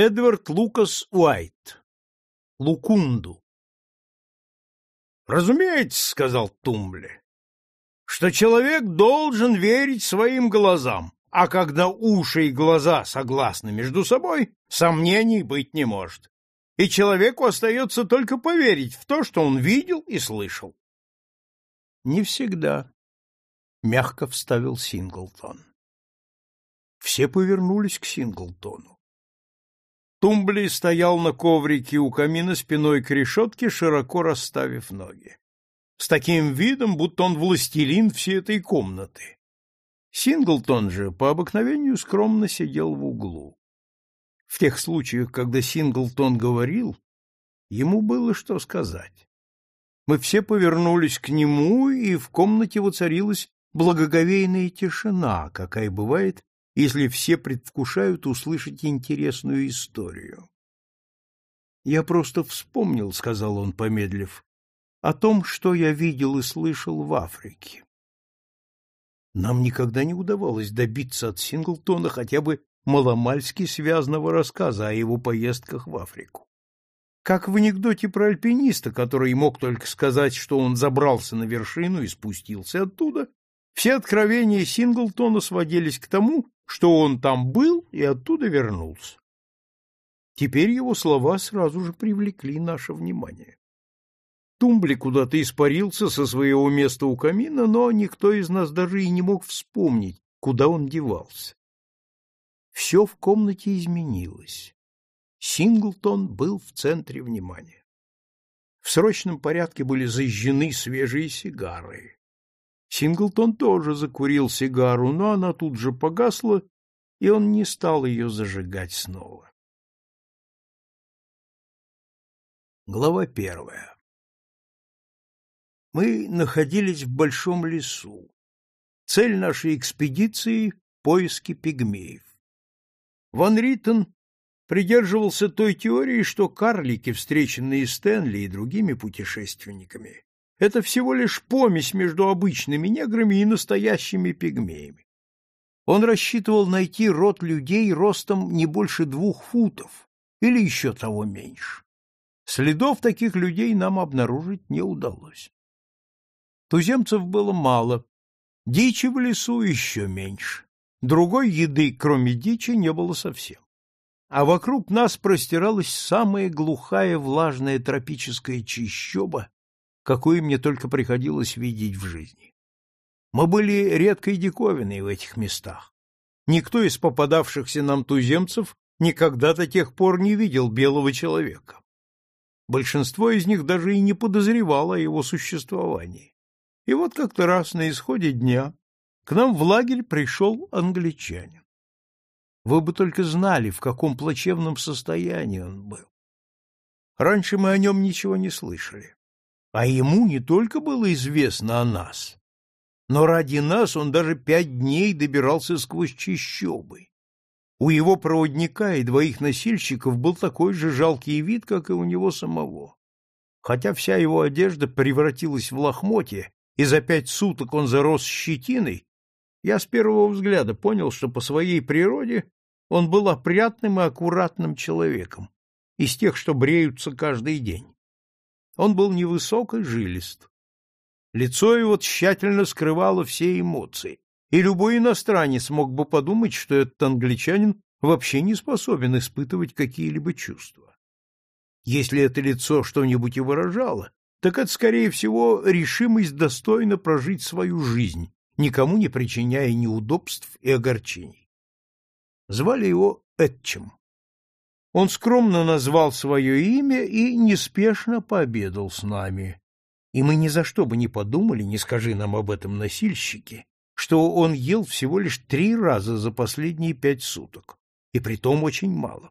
Эдвард Лукас Уайт. Лукунду. «Разумеется, — сказал Тумбле, — что человек должен верить своим глазам, а когда уши и глаза согласны между собой, сомнений быть не может, и человеку остается только поверить в то, что он видел и слышал». «Не всегда», — мягко вставил Синглтон. Все повернулись к Синглтону. Тумбли стоял на коврике у камина спиной к решетке, широко расставив ноги. С таким видом, будто он властелин всей этой комнаты. Синглтон же по обыкновению скромно сидел в углу. В тех случаях, когда Синглтон говорил, ему было что сказать. Мы все повернулись к нему, и в комнате воцарилась благоговейная тишина, какая бывает, если все предвкушают услышать интересную историю. «Я просто вспомнил», — сказал он, помедлив, — «о том, что я видел и слышал в Африке». Нам никогда не удавалось добиться от Синглтона хотя бы маломальски связанного рассказа о его поездках в Африку. Как в анекдоте про альпиниста, который мог только сказать, что он забрался на вершину и спустился оттуда, все откровения Синглтона сводились к тому, что он там был и оттуда вернулся. Теперь его слова сразу же привлекли наше внимание. Тумбли куда-то испарился со своего места у камина, но никто из нас даже и не мог вспомнить, куда он девался. Все в комнате изменилось. Синглтон был в центре внимания. В срочном порядке были зажжены свежие сигары. Синглтон тоже закурил сигару, но она тут же погасла, и он не стал ее зажигать снова. Глава первая Мы находились в большом лесу. Цель нашей экспедиции — поиски пигмеев. Ван Риттен придерживался той теории, что карлики, встреченные Стэнли и другими путешественниками, это всего лишь помесь между обычными неграми и настоящими пигмеями. Он рассчитывал найти род людей ростом не больше двух футов или еще того меньше. Следов таких людей нам обнаружить не удалось. Туземцев было мало, дичи в лесу еще меньше. Другой еды, кроме дичи, не было совсем. А вокруг нас простиралась самая глухая влажная тропическая чащоба, какую мне только приходилось видеть в жизни. Мы были редкой диковиной в этих местах. Никто из попадавшихся нам туземцев никогда до тех пор не видел белого человека. Большинство из них даже и не подозревало о его существовании. И вот как-то раз на исходе дня к нам в лагерь пришел англичанин. Вы бы только знали, в каком плачевном состоянии он был. Раньше мы о нем ничего не слышали. А ему не только было известно о нас, но ради нас он даже пять дней добирался сквозь чащобы. У его проводника и двоих носильщиков был такой же жалкий вид, как и у него самого. Хотя вся его одежда превратилась в лохмотье, и за пять суток он зарос щетиной, я с первого взгляда понял, что по своей природе он был опрятным и аккуратным человеком, из тех, что бреются каждый день. Он был невысок и жилист. Лицо его тщательно скрывало все эмоции, и любой иностранец мог бы подумать, что этот англичанин вообще не способен испытывать какие-либо чувства. Если это лицо что-нибудь и выражало, так это, скорее всего, решимость достойно прожить свою жизнь, никому не причиняя неудобств и огорчений. Звали его Этчем. Он скромно назвал свое имя и неспешно пообедал с нами. И мы ни за что бы не подумали, не скажи нам об этом носильщике, что он ел всего лишь три раза за последние пять суток, и притом очень мало.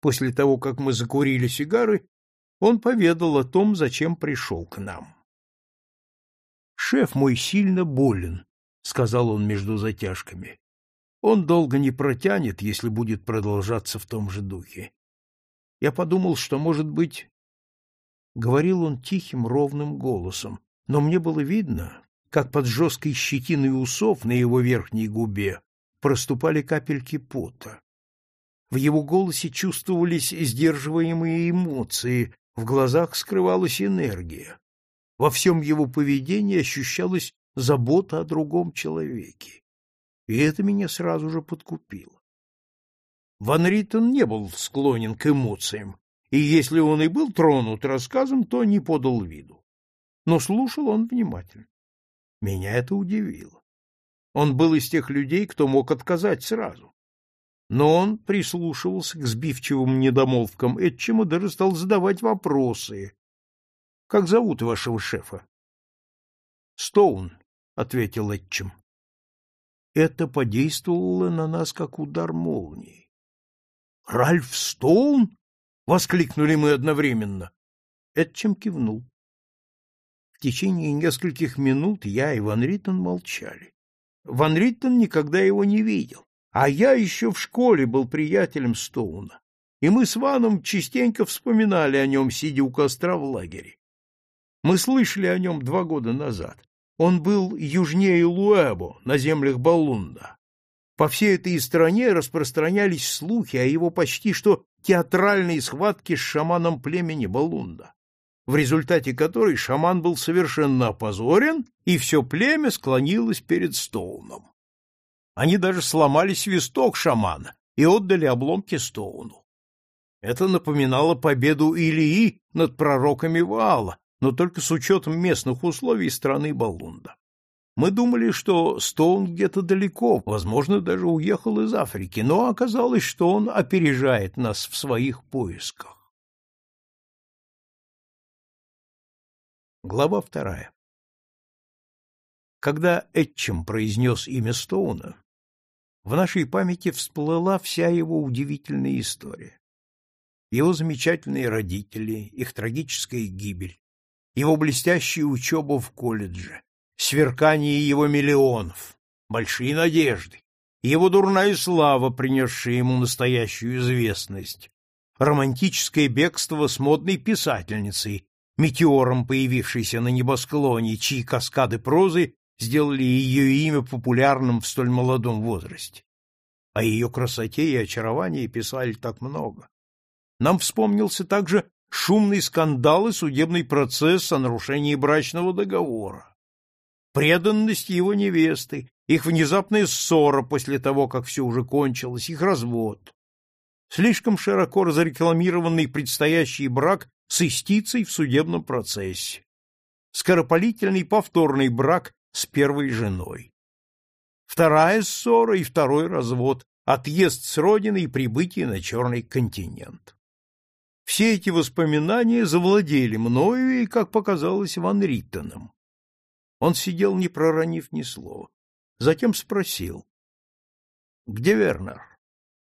После того, как мы закурили сигары, он поведал о том, зачем пришел к нам. «Шеф мой сильно болен», — сказал он между затяжками. Он долго не протянет, если будет продолжаться в том же духе. Я подумал, что, может быть... Говорил он тихим, ровным голосом, но мне было видно, как под жесткой щетиной усов на его верхней губе проступали капельки пота. В его голосе чувствовались сдерживаемые эмоции, в глазах скрывалась энергия. Во всем его поведении ощущалась забота о другом человеке. И это меня сразу же подкупило. Ван Риттен не был склонен к эмоциям, и если он и был тронут рассказом, то не подал виду. Но слушал он внимательно. Меня это удивило. Он был из тех людей, кто мог отказать сразу. Но он прислушивался к сбивчивым недомолвкам Этчима, даже стал задавать вопросы. — Как зовут вашего шефа? — Стоун, — ответил Этчим. Это подействовало на нас, как удар молнии. — Ральф Стоун? — воскликнули мы одновременно. Этчим кивнул. В течение нескольких минут я и Ван Риттен молчали. Ван Риттен никогда его не видел, а я еще в школе был приятелем Стоуна, и мы с Ваном частенько вспоминали о нем, сидя у костра в лагере. Мы слышали о нем два года назад. Он был южнее Луэбо, на землях Балунда. По всей этой стране распространялись слухи о его почти что театральной схватке с шаманом племени Балунда в результате которой шаман был совершенно опозорен, и все племя склонилось перед Стоуном. Они даже сломали свисток шамана и отдали обломки Стоуну. Это напоминало победу Илии над пророками Ваала, но только с учетом местных условий страны Балунда. Мы думали, что Стоун где-то далеко, возможно, даже уехал из Африки, но оказалось, что он опережает нас в своих поисках. Глава вторая. Когда Этчем произнес имя Стоуна, в нашей памяти всплыла вся его удивительная история. Его замечательные родители, их трагическая гибель, его блестящая учеба в колледже, сверкание его миллионов, большие надежды, его дурная слава, принесшая ему настоящую известность, романтическое бегство с модной писательницей, метеором, появившейся на небосклоне, чьи каскады прозы сделали ее имя популярным в столь молодом возрасте. О ее красоте и очаровании писали так много. Нам вспомнился также шумный скандал и судебный процесс о нарушении брачного договора. Преданность его невесты, их внезапная ссора после того, как все уже кончилось, их развод. Слишком широко разрекламированный предстоящий брак с истицей в судебном процессе, скоропалительный повторный брак с первой женой. Вторая ссора и второй развод, отъезд с родины и прибытие на Черный континент. Все эти воспоминания завладели мною и, как показалось, Ван Риттеном. Он сидел, не проронив ни слова. Затем спросил. — Где Вернер?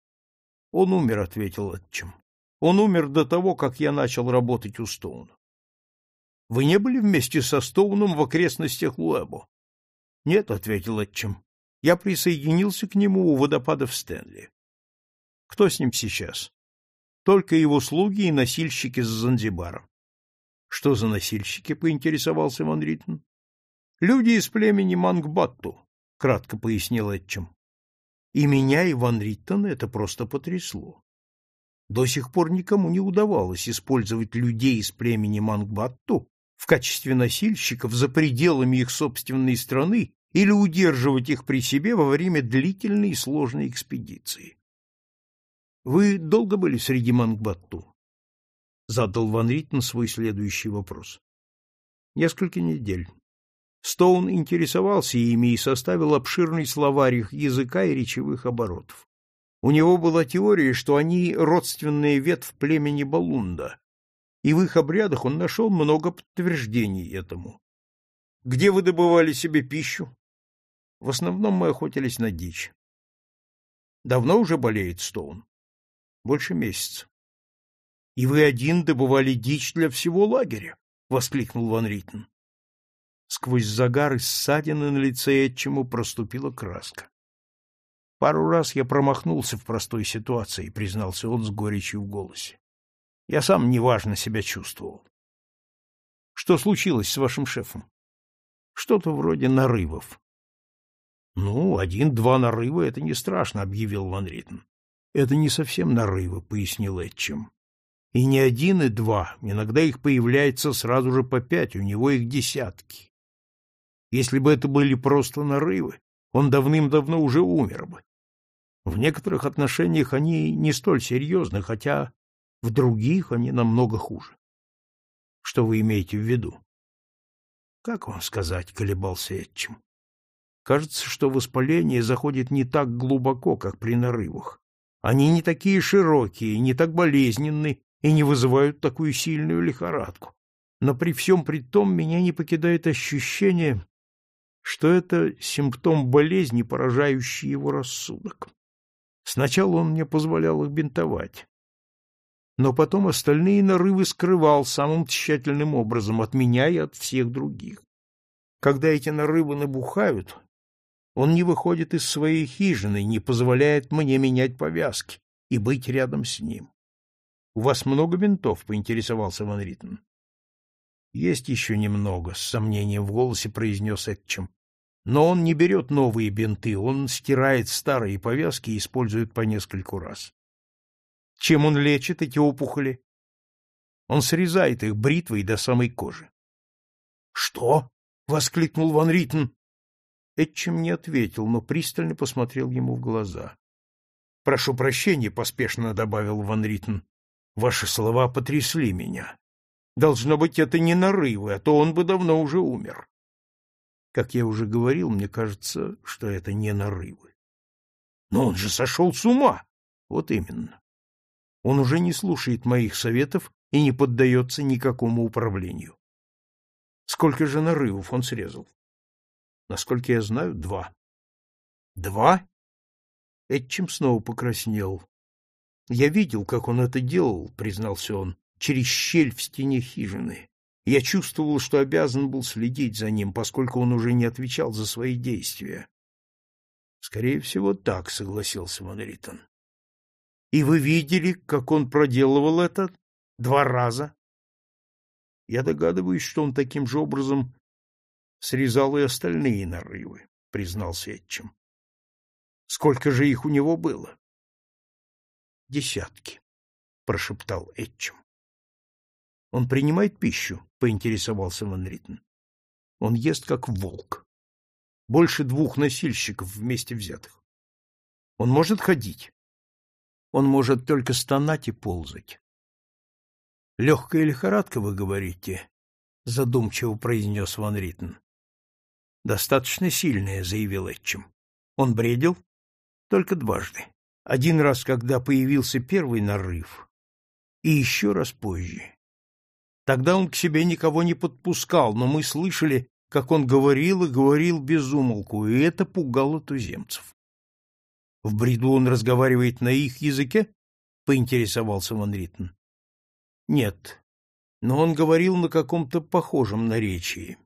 — Он умер, — ответил отчим. Он умер до того, как я начал работать у Стоуна. Вы не были вместе со Стоуном в окрестностях Луэбо? Нет, ответил отчим. Я присоединился к нему у водопадов Стэнли. Кто с ним сейчас? Только его слуги и носильщики с Занзибара. Что за носильщики? поинтересовался Ван Риттен. Люди из племени Мангбатту, кратко пояснил отчим. И меня, и Ван Риттена это просто потрясло. До сих пор никому не удавалось использовать людей из племени Мангбатту в качестве носильщиков за пределами их собственной страны или удерживать их при себе во время длительной и сложной экспедиции. Вы долго были среди Мангбатту? Задал Ван Риттен свой следующий вопрос. Несколько недель. Стоун интересовался ими и составил обширный словарь их языка и речевых оборотов. У него была теория, что они родственные ветвь племени Балунда, и в их обрядах он нашел много подтверждений этому. Где вы добывали себе пищу? В основном мы охотились на дичь. Давно уже болеет Стоун? Больше месяца. И вы один добывали дичь для всего лагеря? воскликнул Ван Риттен. Сквозь загар и ссадины на лице Этчему проступила краска. Пару раз я промахнулся в простой ситуации, признался он с горечью в голосе. Я сам неважно себя чувствовал. Что случилось с вашим шефом? Что-то вроде нарывов. Ну, один-два нарыва — это не страшно, — объявил Ван Риттен. Это не совсем нарывы, пояснил Этчем. И не один, и два, иногда их появляется сразу же по пять, у него их десятки. Если бы это были просто нарывы, он давным-давно уже умер бы. В некоторых отношениях они не столь серьезны, хотя в других они намного хуже. Что вы имеете в виду? Как вам сказать, колебался Этчим. Кажется, что воспаление заходит не так глубоко, как при нарывах. Они не такие широкие, не так болезненны и не вызывают такую сильную лихорадку. Но при всем при том меня не покидает ощущение, что это симптом болезни, поражающий его рассудок. Сначала он мне позволял их бинтовать, но потом остальные нарывы скрывал самым тщательным образом от меня и от всех других. Когда эти нарывы набухают, он не выходит из своей хижины, не позволяет мне менять повязки и быть рядом с ним. — У вас много бинтов? — поинтересовался Ван Риттен. — Есть еще немного, — с сомнением в голосе произнес Этчем. Но он не берет новые бинты, он стирает старые повязки и использует по нескольку раз. Чем он лечит эти опухоли? Он срезает их бритвой до самой кожи. — Что? — воскликнул Ван Риттен. Этчем не ответил, но пристально посмотрел ему в глаза. — Прошу прощения, — поспешно добавил Ван Риттен. — Ваши слова потрясли меня. Должно быть, это не нарывы, а то он бы давно уже умер. Как я уже говорил, мне кажется, что это не нарывы. Но он же сошел с ума! Вот именно. Он уже не слушает моих советов и не поддается никакому управлению. Сколько же нарывов он срезал? Насколько я знаю, два. Два? Этчим снова покраснел. Я видел, как он это делал, признался он, через щель в стене хижины. Я чувствовал, что обязан был следить за ним, поскольку он уже не отвечал за свои действия. Скорее всего, так, согласился Ван Риттон. И вы видели, как он проделывал это два раза? Я догадываюсь, что он таким же образом срезал и остальные нарывы, признался Этчем. Сколько же их у него было? Десятки, прошептал Этчем. Он принимает пищу, поинтересовался Ван Риттен. Он ест как волк. Больше двух носильщиков вместе взятых. Он может ходить он может только стонать и ползать. — Легкая лихорадка, вы говорите? — задумчиво произнес Ван Риттен. — Достаточно сильная, — заявил Этчем. Он бредил? Только дважды. Один раз, когда появился первый нарыв, и еще раз позже. Тогда он к себе никого не подпускал, но мы слышали, как он говорил и говорил без умолку, и это пугало туземцев. В бреду он разговаривает на их языке? поинтересовался Ван Риттен. Нет, но он говорил на каком-то похожем наречии.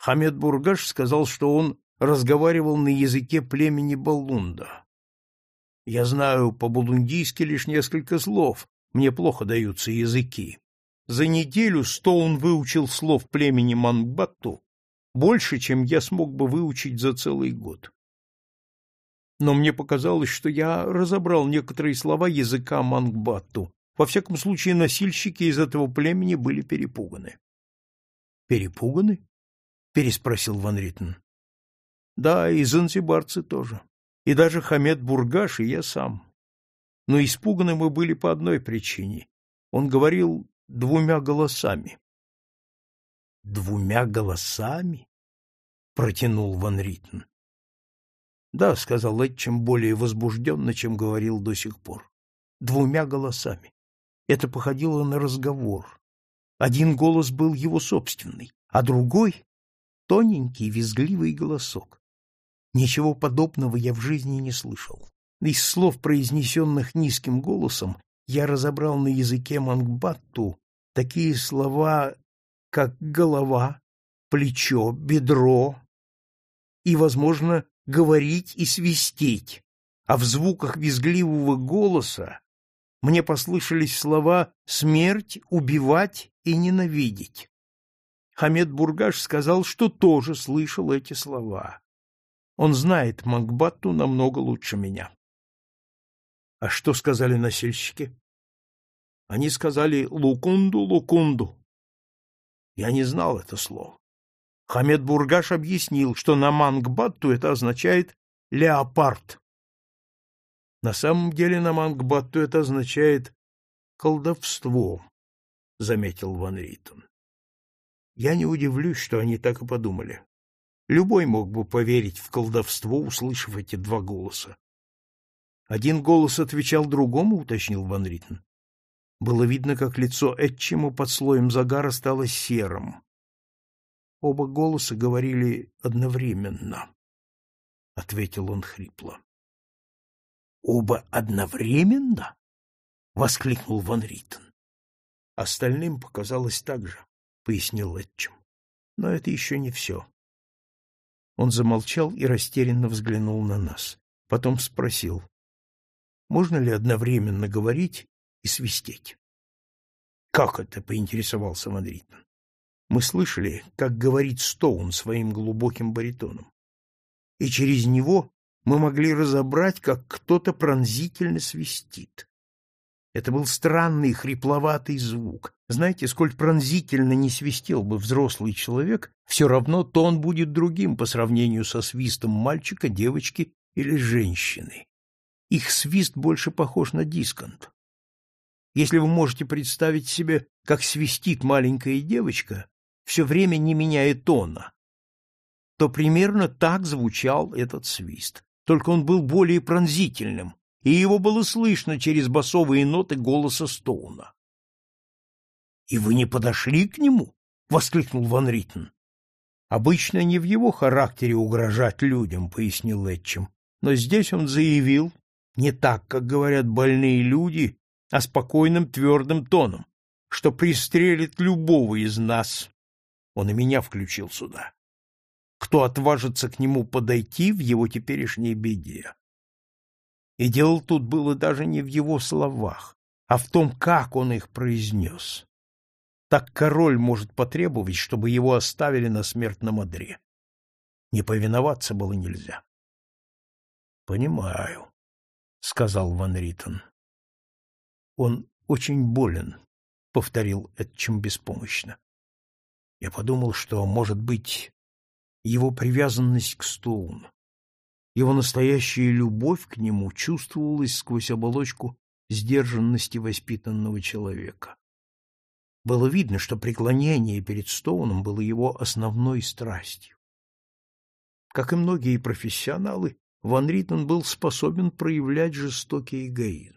Хамед Бургаш сказал, что он разговаривал на языке племени Балунда. Я знаю по-булундийски лишь несколько слов, мне плохо даются языки. За неделю Стоун выучил слов племени Манбатту больше, чем я смог бы выучить за целый год но мне показалось, что я разобрал некоторые слова языка мангбатту. Во всяком случае, носильщики из этого племени были перепуганы. Перепуганы? Переспросил Ван Риттен. Да, и занзибарцы тоже. И даже Хамед Бургаш и я сам. Но испуганы мы были по одной причине. Он говорил двумя голосами. Двумя голосами? протянул Ван Риттен. — Да, — сказал Этчем более возбужденно, чем говорил до сих пор. Двумя голосами. Это походило на разговор. Один голос был его собственный, а другой — тоненький, визгливый голосок. Ничего подобного я в жизни не слышал. Из слов, произнесенных низким голосом, я разобрал на языке мангбатту такие слова, как голова, плечо, бедро и, возможно, говорить и свистеть, а в звуках визгливого голоса мне послышались слова «смерть», «убивать» и «ненавидеть». Хамед Бургаш сказал, что тоже слышал эти слова. Он знает Мангбатту намного лучше меня. А что сказали носильщики? Они сказали «лукунду, лукунду». Я не знал это слово. Хамед Бургаш объяснил, что на мангбатту это означает «леопард». На самом деле на мангбатту это означает «колдовство», — заметил Ван Риттон. Я не удивлюсь, что они так и подумали. Любой мог бы поверить в колдовство, услышав эти два голоса. Один голос отвечал другому, уточнил Ван Риттен. Было видно, как лицо Этчему под слоем загара стало серым. Оба голоса говорили одновременно, — ответил он хрипло. — Оба одновременно? — воскликнул Ван Риттен. Остальным показалось так же, — пояснил Этчем. Но это еще не все. Он замолчал и растерянно взглянул на нас. Потом спросил, можно ли одновременно говорить и свистеть. — Как это? — поинтересовался Мадритон. Мы слышали, как говорит Стоун своим глубоким баритоном. И через него мы могли разобрать, как кто-то пронзительно свистит. Это был странный хрипловатый звук. Знаете, сколь пронзительно не свистел бы взрослый человек, все равно тон будет другим по сравнению со свистом мальчика, девочки или женщины. Их свист больше похож на дисконт. Если вы можете представить себе, как свистит маленькая девочка, все время не меняя тона, то примерно так звучал этот свист, только он был более пронзительным, и его было слышно через басовые ноты голоса Стоуна. — И вы не подошли к нему? — воскликнул Ван Риттен. — Обычно не в его характере угрожать людям, — пояснил Этчем, но здесь он заявил, не так, как говорят больные люди, а спокойным твердым тоном, что пристрелит любого из нас. Он и меня включил сюда. Кто отважится к нему подойти в его теперешней беде? И дело тут было даже не в его словах, а в том, как он их произнес. Так король может потребовать, чтобы его оставили на смертном одре. Не повиноваться было нельзя. — Понимаю, — сказал Ван Риттон. Он очень болен, — повторил Этчем беспомощно. Я подумал, что, может быть, его привязанность к Стоуну, его настоящая любовь к нему чувствовалась сквозь оболочку сдержанности воспитанного человека. Было видно, что преклонение перед Стоуном было его основной страстью. Как и многие профессионалы, Ван Риттен был способен проявлять жестокий эгоизм.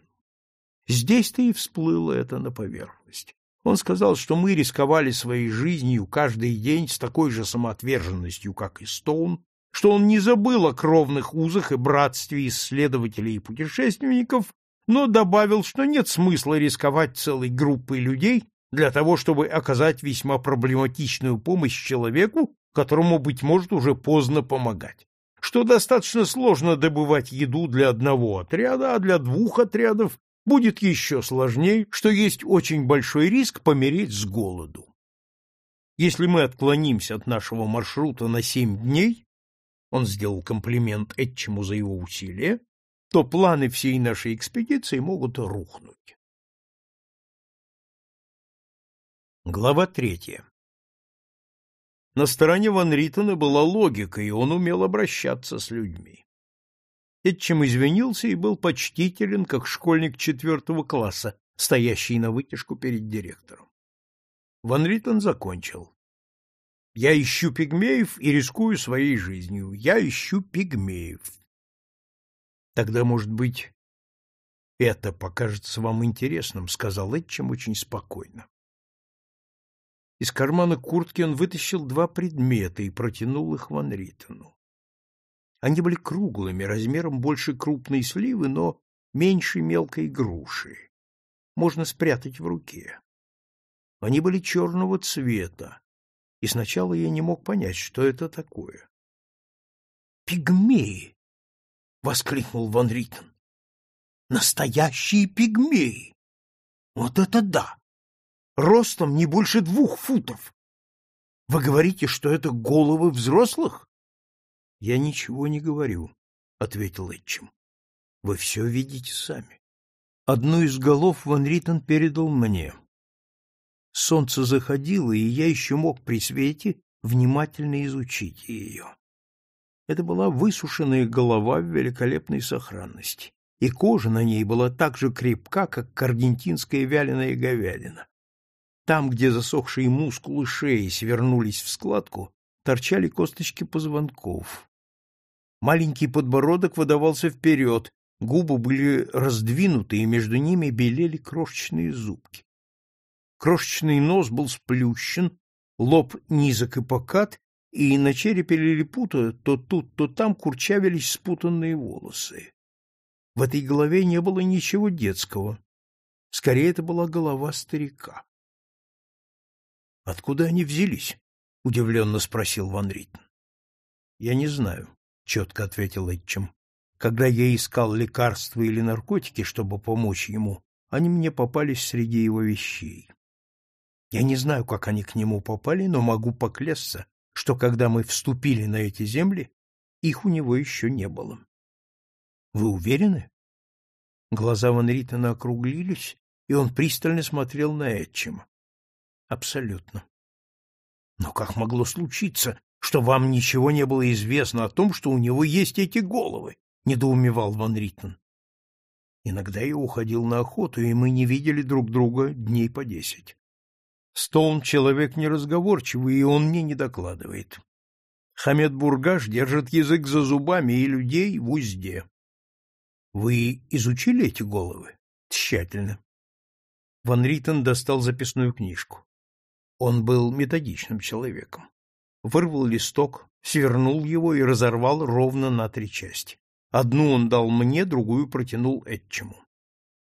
Здесь-то и всплыло это на поверхность. Он сказал, что мы рисковали своей жизнью каждый день с такой же самоотверженностью, как и Стоун, что он не забыл о кровных узах и братстве исследователей и путешественников, но добавил, что нет смысла рисковать целой группой людей для того, чтобы оказать весьма проблематичную помощь человеку, которому, быть может, уже поздно помогать что достаточно сложно добывать еду для одного отряда, а для двух отрядов будет еще сложнее, что есть очень большой риск помереть с голоду. Если мы отклонимся от нашего маршрута на семь дней, он сделал комплимент Этчему за его усилия, то планы всей нашей экспедиции могут рухнуть. Глава третья на стороне Ван Риттена была логика, и он умел обращаться с людьми. Этчем извинился и был почтителен, как школьник четвертого класса, стоящий на вытяжку перед директором. Ван Риттен закончил. «Я ищу пигмеев и рискую своей жизнью. Я ищу пигмеев». «Тогда, может быть, это покажется вам интересным», — сказал Этчем очень спокойно. Из кармана куртки он вытащил два предмета и протянул их Ван Риттену. Они были круглыми, размером больше крупной сливы, но меньше мелкой груши. Можно спрятать в руке. Они были черного цвета, и сначала я не мог понять, что это такое. «Пигмеи!» — воскликнул Ван Риттен. «Настоящие пигмеи! Вот это да! ростом не больше двух футов. Вы говорите, что это головы взрослых? — Я ничего не говорю, — ответил Этчим. — Вы все видите сами. Одну из голов Ван Риттен передал мне. Солнце заходило, и я еще мог при свете внимательно изучить ее. Это была высушенная голова в великолепной сохранности, и кожа на ней была так же крепка, как аргентинская вяленая говядина. Там, где засохшие мускулы шеи свернулись в складку, торчали косточки позвонков. Маленький подбородок выдавался вперед, губы были раздвинуты, и между ними белели крошечные зубки. Крошечный нос был сплющен, лоб низок и покат, и на черепе лилипута то тут, то там курчавились спутанные волосы. В этой голове не было ничего детского. Скорее, это была голова старика. — Откуда они взялись? — удивленно спросил Ван Ритн. — Я не знаю, — четко ответил Этчем. Когда я искал лекарства или наркотики, чтобы помочь ему, они мне попались среди его вещей. Я не знаю, как они к нему попали, но могу поклясться, что когда мы вступили на эти земли, их у него еще не было. Вы уверены? Глаза Ван Риттена округлились, и он пристально смотрел на Этчема. Абсолютно. Но как могло случиться, что вам ничего не было известно о том, что у него есть эти головы? недоумевал Ван Риттен. Иногда я уходил на охоту, и мы не видели друг друга дней по десять. Стоун человек неразговорчивый, и он мне не докладывает. Хамед Бургаш держит язык за зубами и людей в узде. Вы изучили эти головы? Тщательно. Ван Риттен достал записную книжку. Он был методичным человеком. Вырвал листок, свернул его и разорвал ровно на три части. Одну он дал мне, другую протянул Этчему.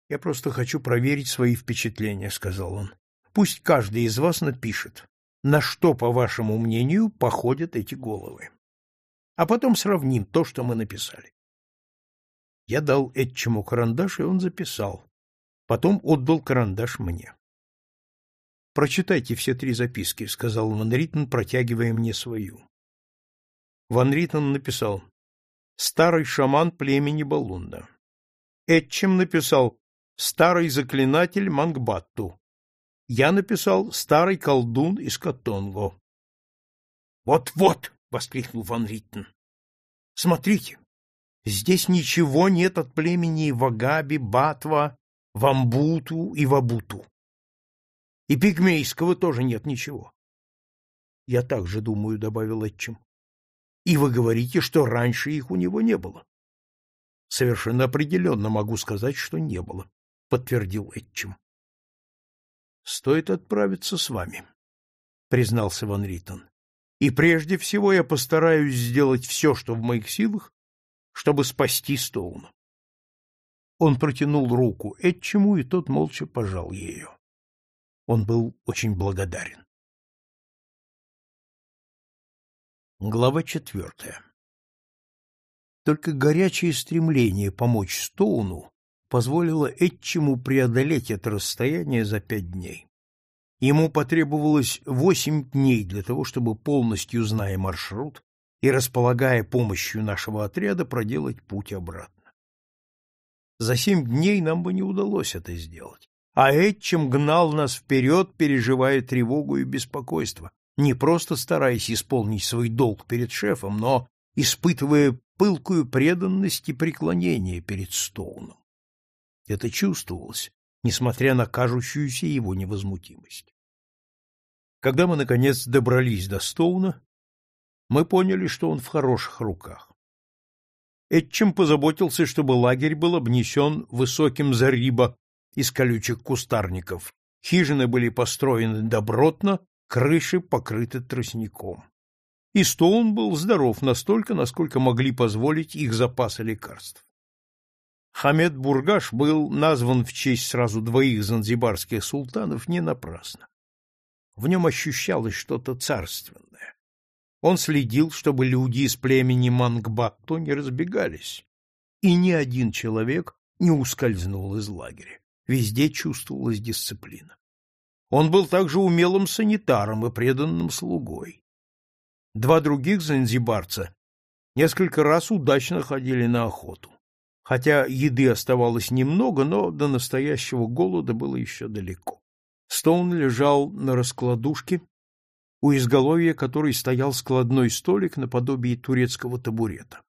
«Я просто хочу проверить свои впечатления», — сказал он. Пусть каждый из вас напишет, на что, по вашему мнению, походят эти головы. А потом сравним то, что мы написали. Я дал Этчему карандаш, и он записал. Потом отдал карандаш мне. «Прочитайте все три записки», — сказал Ван Риттен, протягивая мне свою. Ван Риттен написал «Старый шаман племени Балунда». Этчем написал «Старый заклинатель Мангбатту» я написал «Старый колдун из Катонго». «Вот-вот!» — воскликнул Ван Риттен. «Смотрите, здесь ничего нет от племени Вагаби, Батва, Вамбуту и Вабуту. И пигмейского тоже нет ничего». «Я также думаю», — добавил Этчим. «И вы говорите, что раньше их у него не было?» «Совершенно определенно могу сказать, что не было», — подтвердил Этчим. — Стоит отправиться с вами, — признался Ван Риттон. — И прежде всего я постараюсь сделать все, что в моих силах, чтобы спасти Стоуна. Он протянул руку Этчему, и тот молча пожал ее. Он был очень благодарен. Глава четвертая Только горячее стремление помочь Стоуну позволило Этчему преодолеть это расстояние за пять дней. Ему потребовалось восемь дней для того, чтобы, полностью зная маршрут и располагая помощью нашего отряда, проделать путь обратно. За семь дней нам бы не удалось это сделать, а Этчем гнал нас вперед, переживая тревогу и беспокойство, не просто стараясь исполнить свой долг перед шефом, но испытывая пылкую преданность и преклонение перед Стоуном. Это чувствовалось, несмотря на кажущуюся его невозмутимость. Когда мы, наконец, добрались до Стоуна, мы поняли, что он в хороших руках. Этчем позаботился, чтобы лагерь был обнесен высоким зариба из колючих кустарников. Хижины были построены добротно, крыши покрыты тростником. И Стоун был здоров настолько, насколько могли позволить их запасы лекарств. Хамед Бургаш был назван в честь сразу двоих занзибарских султанов не напрасно. В нем ощущалось что-то царственное. Он следил, чтобы люди из племени Мангбатто не разбегались, и ни один человек не ускользнул из лагеря. Везде чувствовалась дисциплина. Он был также умелым санитаром и преданным слугой. Два других занзибарца несколько раз удачно ходили на охоту. Хотя еды оставалось немного, но до настоящего голода было еще далеко. Стоун лежал на раскладушке, у изголовья которой стоял складной столик наподобие турецкого табурета.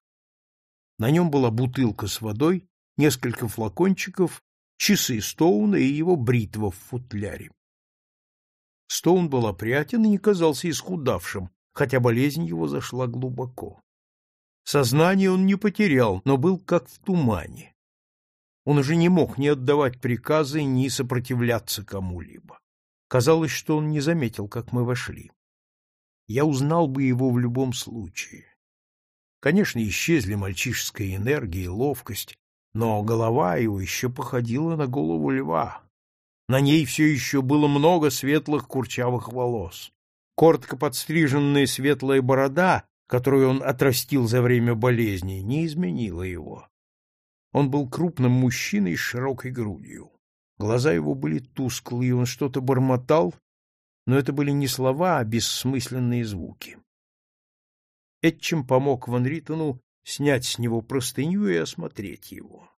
На нем была бутылка с водой, несколько флакончиков, часы Стоуна и его бритва в футляре. Стоун был опрятен и не казался исхудавшим, хотя болезнь его зашла глубоко. Сознание он не потерял, но был как в тумане. Он уже не мог ни отдавать приказы, ни сопротивляться кому-либо. Казалось, что он не заметил, как мы вошли. Я узнал бы его в любом случае. Конечно, исчезли мальчишеская энергия и ловкость, но голова его еще походила на голову льва. На ней все еще было много светлых курчавых волос. Коротко подстриженная светлая борода которую он отрастил за время болезни, не изменила его. Он был крупным мужчиной с широкой грудью. Глаза его были тусклые, он что-то бормотал, но это были не слова, а бессмысленные звуки. Этчим помог Ван Риттену снять с него простыню и осмотреть его.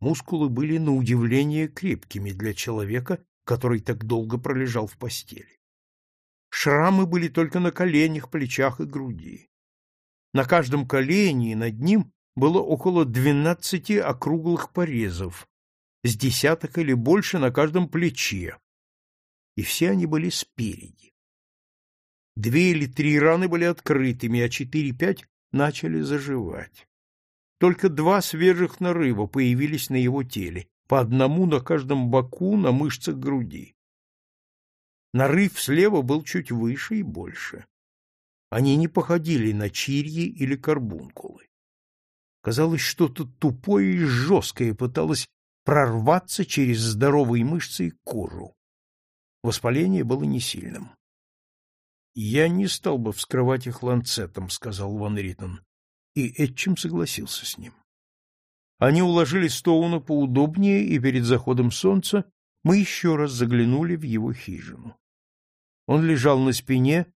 Мускулы были на удивление крепкими для человека, который так долго пролежал в постели. Шрамы были только на коленях, плечах и груди. На каждом колене и над ним было около двенадцати округлых порезов, с десяток или больше на каждом плече, и все они были спереди. Две или три раны были открытыми, а четыре-пять начали заживать. Только два свежих нарыва появились на его теле, по одному на каждом боку на мышцах груди. Нарыв слева был чуть выше и больше. Они не походили на чирьи или карбункулы. Казалось, что-то тупое и жесткое пыталось прорваться через здоровые мышцы и кожу. Воспаление было не сильным. «Я не стал бы вскрывать их ланцетом», — сказал Ван Риттен, и Этчим согласился с ним. Они уложили Стоуна поудобнее, и перед заходом солнца мы еще раз заглянули в его хижину. Он лежал на спине,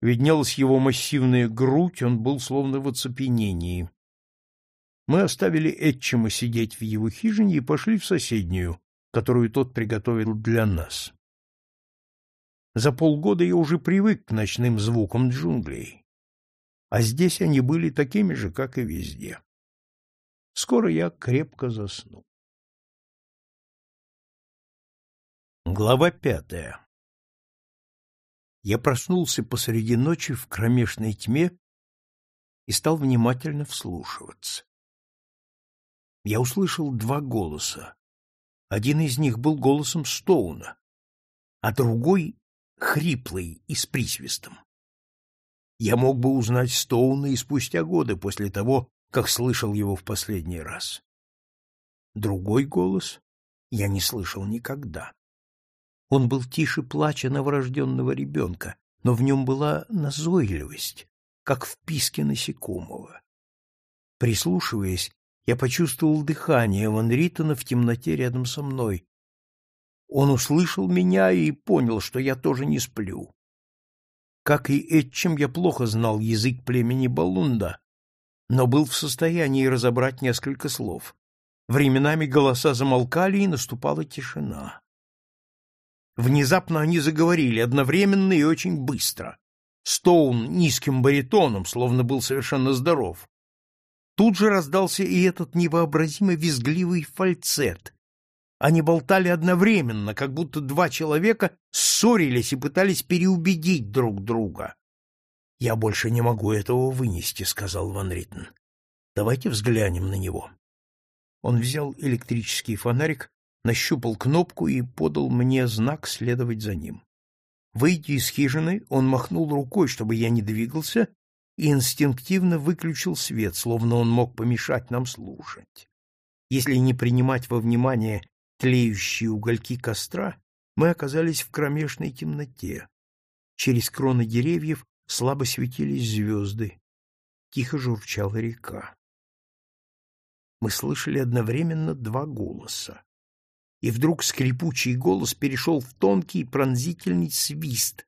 виднелась его массивная грудь, он был словно в оцепенении. Мы оставили Этчима сидеть в его хижине и пошли в соседнюю, которую тот приготовил для нас. За полгода я уже привык к ночным звукам джунглей, а здесь они были такими же, как и везде. Скоро я крепко засну. Глава пятая я проснулся посреди ночи в кромешной тьме и стал внимательно вслушиваться. Я услышал два голоса. Один из них был голосом Стоуна, а другой — хриплый и с присвистом. Я мог бы узнать Стоуна и спустя годы после того, как слышал его в последний раз. Другой голос я не слышал никогда. Он был тише плача новорожденного ребенка, но в нем была назойливость, как в писке насекомого. Прислушиваясь, я почувствовал дыхание Ван Риттена в темноте рядом со мной. Он услышал меня и понял, что я тоже не сплю. Как и Этчем, я плохо знал язык племени Балунда, но был в состоянии разобрать несколько слов. Временами голоса замолкали, и наступала тишина. Внезапно они заговорили одновременно и очень быстро. Стоун низким баритоном, словно был совершенно здоров. Тут же раздался и этот невообразимо визгливый фальцет. Они болтали одновременно, как будто два человека ссорились и пытались переубедить друг друга. «Я больше не могу этого вынести», — сказал Ван Риттен. «Давайте взглянем на него». Он взял электрический фонарик нащупал кнопку и подал мне знак следовать за ним. Выйдя из хижины, он махнул рукой, чтобы я не двигался, и инстинктивно выключил свет, словно он мог помешать нам слушать. Если не принимать во внимание тлеющие угольки костра, мы оказались в кромешной темноте. Через кроны деревьев слабо светились звезды. Тихо журчала река. Мы слышали одновременно два голоса и вдруг скрипучий голос перешел в тонкий пронзительный свист,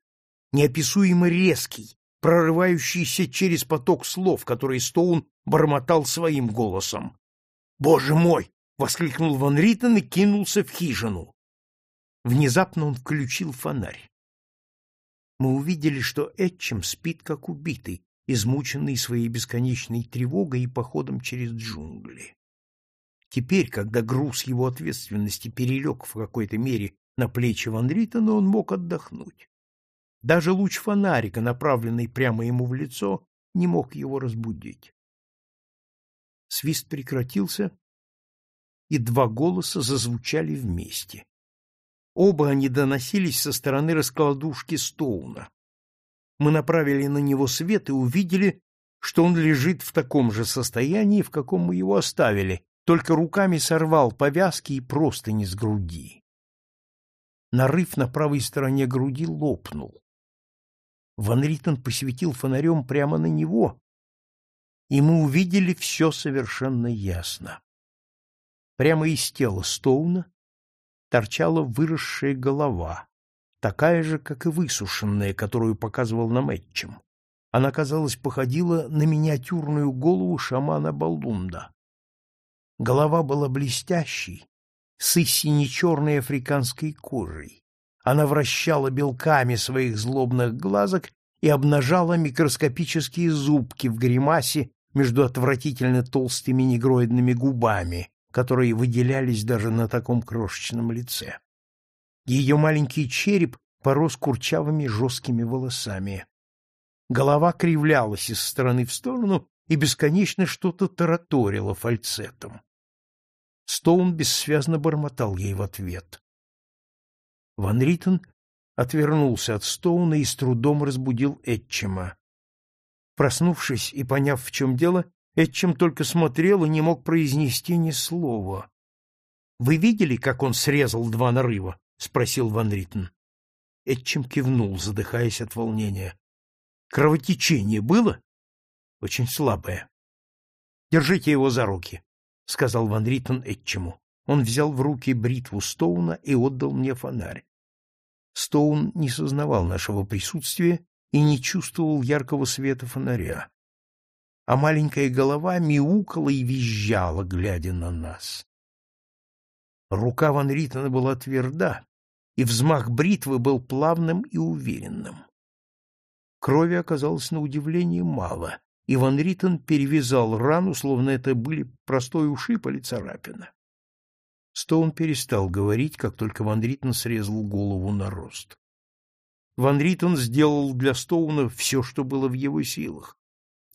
неописуемо резкий, прорывающийся через поток слов, которые Стоун бормотал своим голосом. Боже мой! — воскликнул Ван Риттен и кинулся в хижину. Внезапно он включил фонарь. Мы увидели, что Этчем спит как убитый, измученный своей бесконечной тревогой и походом через джунгли. Теперь, когда груз его ответственности перелег в какой-то мере на плечи Ван Риттена, он мог отдохнуть. Даже луч фонарика, направленный прямо ему в лицо, не мог его разбудить. Свист прекратился, и два голоса зазвучали вместе. Оба они доносились со стороны раскладушки Стоуна. Мы направили на него свет и увидели, что он лежит в таком же состоянии, в каком мы его оставили, только руками сорвал повязки и простыни с груди. Нарыв на правой стороне груди лопнул. Ван Риттен посветил фонарем прямо на него, и мы увидели все совершенно ясно. Прямо из тела Стоуна торчала выросшая голова, такая же, как и высушенная, которую показывал нам Этчем. Она, казалось, походила на миниатюрную голову шамана Балунда. Голова была блестящей, с сине-черной африканской кожей. Она вращала белками своих злобных глазок и обнажала микроскопические зубки в гримасе между отвратительно толстыми негроидными губами, которые выделялись даже на таком крошечном лице. Ее маленький череп порос курчавыми жесткими волосами. Голова кривлялась из стороны в сторону и бесконечно что-то тараторила фальцетом. Стоун бессвязно бормотал ей в ответ. Ван Риттен отвернулся от Стоуна и с трудом разбудил Этчема. Проснувшись и поняв, в чем дело, Этчем только смотрел и не мог произнести ни слова. — Вы видели, как он срезал два нарыва? — спросил Ван Риттен. Этчем кивнул, задыхаясь от волнения. — Кровотечение было? — Очень слабое. — Держите его за руки, — сказал Ван Риттен Этчему. Он взял в руки бритву Стоуна и отдал мне фонарь. Стоун не сознавал нашего присутствия и не чувствовал яркого света фонаря а маленькая голова мяукала и визжала, глядя на нас. Рука Ван Риттена была тверда, и взмах бритвы был плавным и уверенным. Крови оказалось на удивление мало, и Ван Риттен перевязал рану, словно это были простой ушиб или царапина. Стоун перестал говорить, как только Ван Риттен срезал голову на рост. Ван Риттен сделал для Стоуна все, что было в его силах,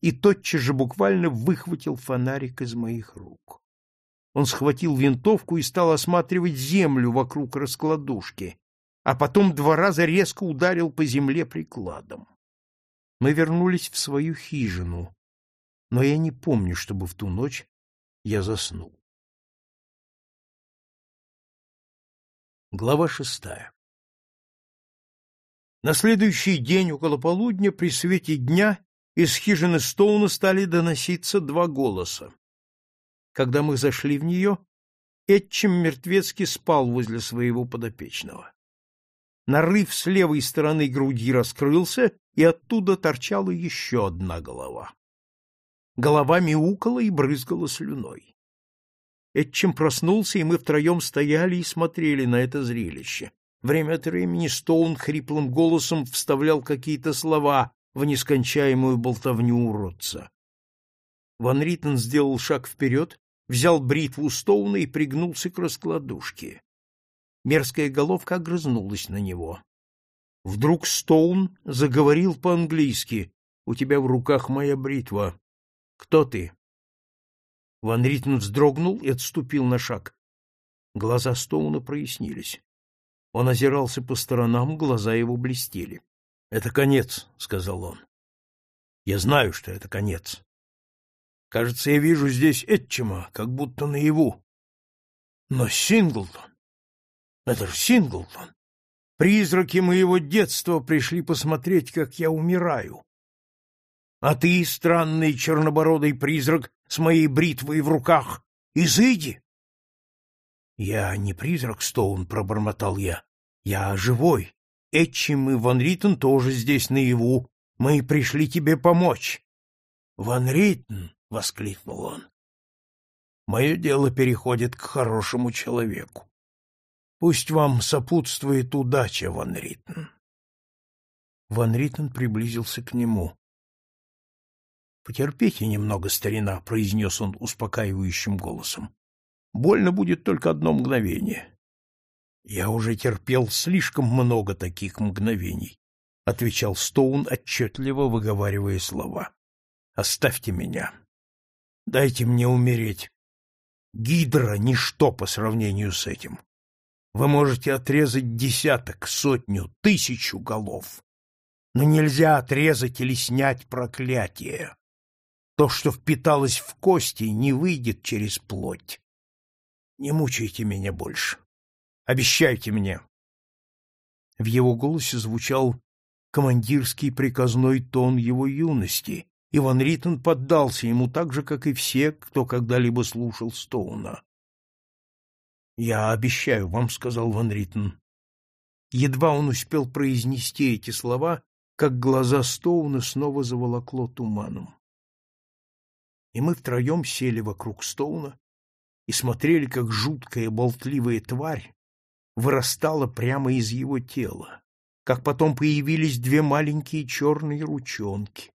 и тотчас же буквально выхватил фонарик из моих рук. Он схватил винтовку и стал осматривать землю вокруг раскладушки, а потом два раза резко ударил по земле прикладом. Мы вернулись в свою хижину, но я не помню, чтобы в ту ночь я заснул. Глава шестая На следующий день около полудня при свете дня из хижины Стоуна стали доноситься два голоса. Когда мы зашли в нее, Этчим мертвецки спал возле своего подопечного. Нарыв с левой стороны груди раскрылся, и оттуда торчала еще одна голова. Голова мяукала и брызгала слюной. Этчим проснулся, и мы втроем стояли и смотрели на это зрелище. Время от времени Стоун хриплым голосом вставлял какие-то слова, в нескончаемую болтовню уродца. Ван Риттен сделал шаг вперед, взял бритву Стоуна и пригнулся к раскладушке. Мерзкая головка огрызнулась на него. Вдруг Стоун заговорил по-английски. «У тебя в руках моя бритва. Кто ты?» Ван Риттен вздрогнул и отступил на шаг. Глаза Стоуна прояснились. Он озирался по сторонам, глаза его блестели. — Это конец, — сказал он. — Я знаю, что это конец. Кажется, я вижу здесь Этчима, как будто наяву. Но Синглтон... Это же Синглтон. Призраки моего детства пришли посмотреть, как я умираю. А ты, странный чернобородый призрак с моей бритвой в руках, изыди! Я не призрак, Стоун, — пробормотал я. Я живой. Этчим и Ван Риттен тоже здесь наяву. Мы пришли тебе помочь. — Ван Риттен! — воскликнул он. мое дело переходит к хорошему человеку. Пусть вам сопутствует удача, Ван Риттен. Ван Риттен приблизился к нему. — Потерпите немного, старина, — произнес он успокаивающим голосом. — Больно будет только одно мгновение. — Я уже терпел слишком много таких мгновений, — отвечал Стоун, отчетливо выговаривая слова. — Оставьте меня. Дайте мне умереть. Гидра — ничто по сравнению с этим. Вы можете отрезать десяток, сотню, тысячу голов но нельзя отрезать или снять проклятие. То, что впиталось в кости, не выйдет через плоть. Не мучайте меня больше. Обещайте мне. В его голосе звучал командирский приказной тон его юности, и Ван Риттен поддался ему так же, как и все, кто когда-либо слушал Стоуна. «Я обещаю вам», — сказал Ван Риттен. Едва он успел произнести эти слова, как глаза Стоуна снова заволокло туманом. И мы втроем сели вокруг Стоуна и смотрели, как жуткая болтливая тварь вырастала прямо из его тела, как потом появились две маленькие черные ручонки.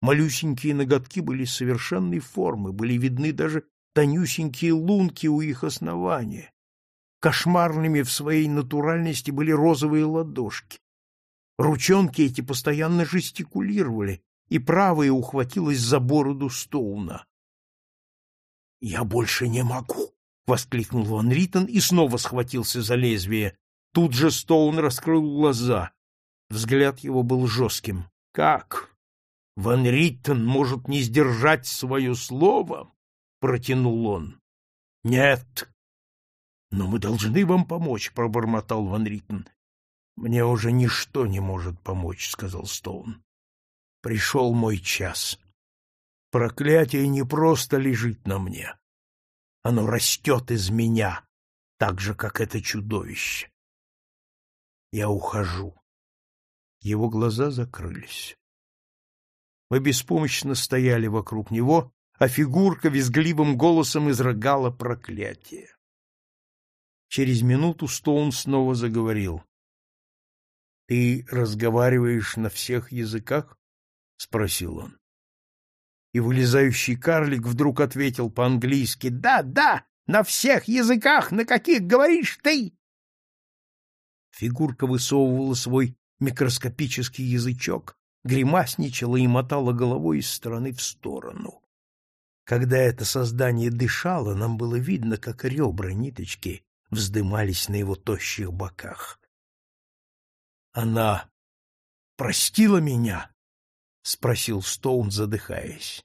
Малюсенькие ноготки были совершенной формы, были видны даже тонюсенькие лунки у их основания. Кошмарными в своей натуральности были розовые ладошки. Ручонки эти постоянно жестикулировали, и правая ухватилась за бороду Стоуна. — Я больше не могу! — воскликнул Ван Риттен и снова схватился за лезвие. Тут же Стоун раскрыл глаза. Взгляд его был жестким. — Как? Ван Риттен может не сдержать свое слово? — протянул он. — Нет. — Но мы должны вам помочь, — пробормотал Ван Риттен. Мне уже ничто не может помочь, сказал Стоун. Пришел мой час. Проклятие не просто лежит на мне. Оно растет из меня, так же, как это чудовище. Я ухожу. Его глаза закрылись. Мы беспомощно стояли вокруг него, а фигурка визгливым голосом изрыгала проклятие. Через минуту Стоун снова заговорил. — Ты разговариваешь на всех языках? — спросил он. И вылезающий карлик вдруг ответил по-английски «Да, да, на всех языках, на каких говоришь ты!» Фигурка высовывала свой микроскопический язычок, гримасничала и мотала головой из стороны в сторону. Когда это создание дышало, нам было видно, как ребра ниточки вздымались на его тощих боках. Она простила меня? — спросил Стоун, задыхаясь.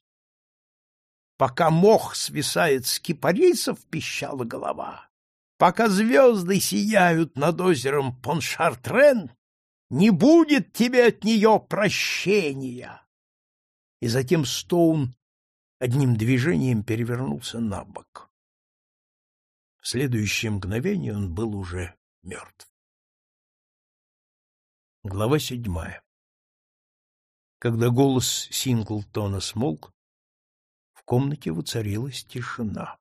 Пока мох свисает с кипарисов, пищала голова, пока звезды сияют над озером Поншартрен, не будет тебе от нее прощения. И затем Стоун одним движением перевернулся на бок. В следующее мгновение он был уже мертв. Глава седьмая Когда голос Синглтона смолк, в комнате воцарилась тишина.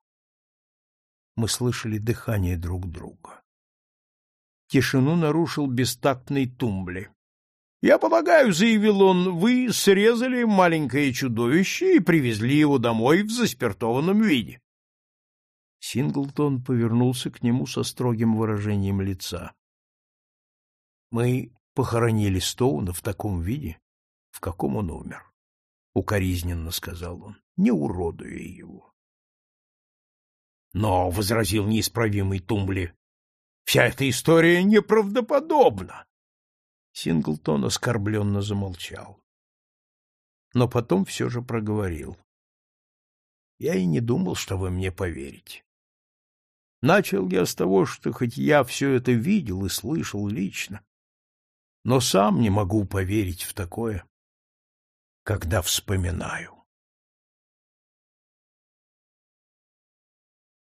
Мы слышали дыхание друг друга. Тишину нарушил бестактный тумбли. — Я полагаю, — заявил он, — вы срезали маленькое чудовище и привезли его домой в заспиртованном виде. Синглтон повернулся к нему со строгим выражением лица. — Мы похоронили Стоуна в таком виде, в каком он умер. Укоризненно сказал он, не уродуя его. Но, — возразил неисправимый Тумбли, — вся эта история неправдоподобна. Синглтон оскорбленно замолчал. Но потом все же проговорил. Я и не думал, что вы мне поверите. Начал я с того, что хоть я все это видел и слышал лично, но сам не могу поверить в такое, когда вспоминаю.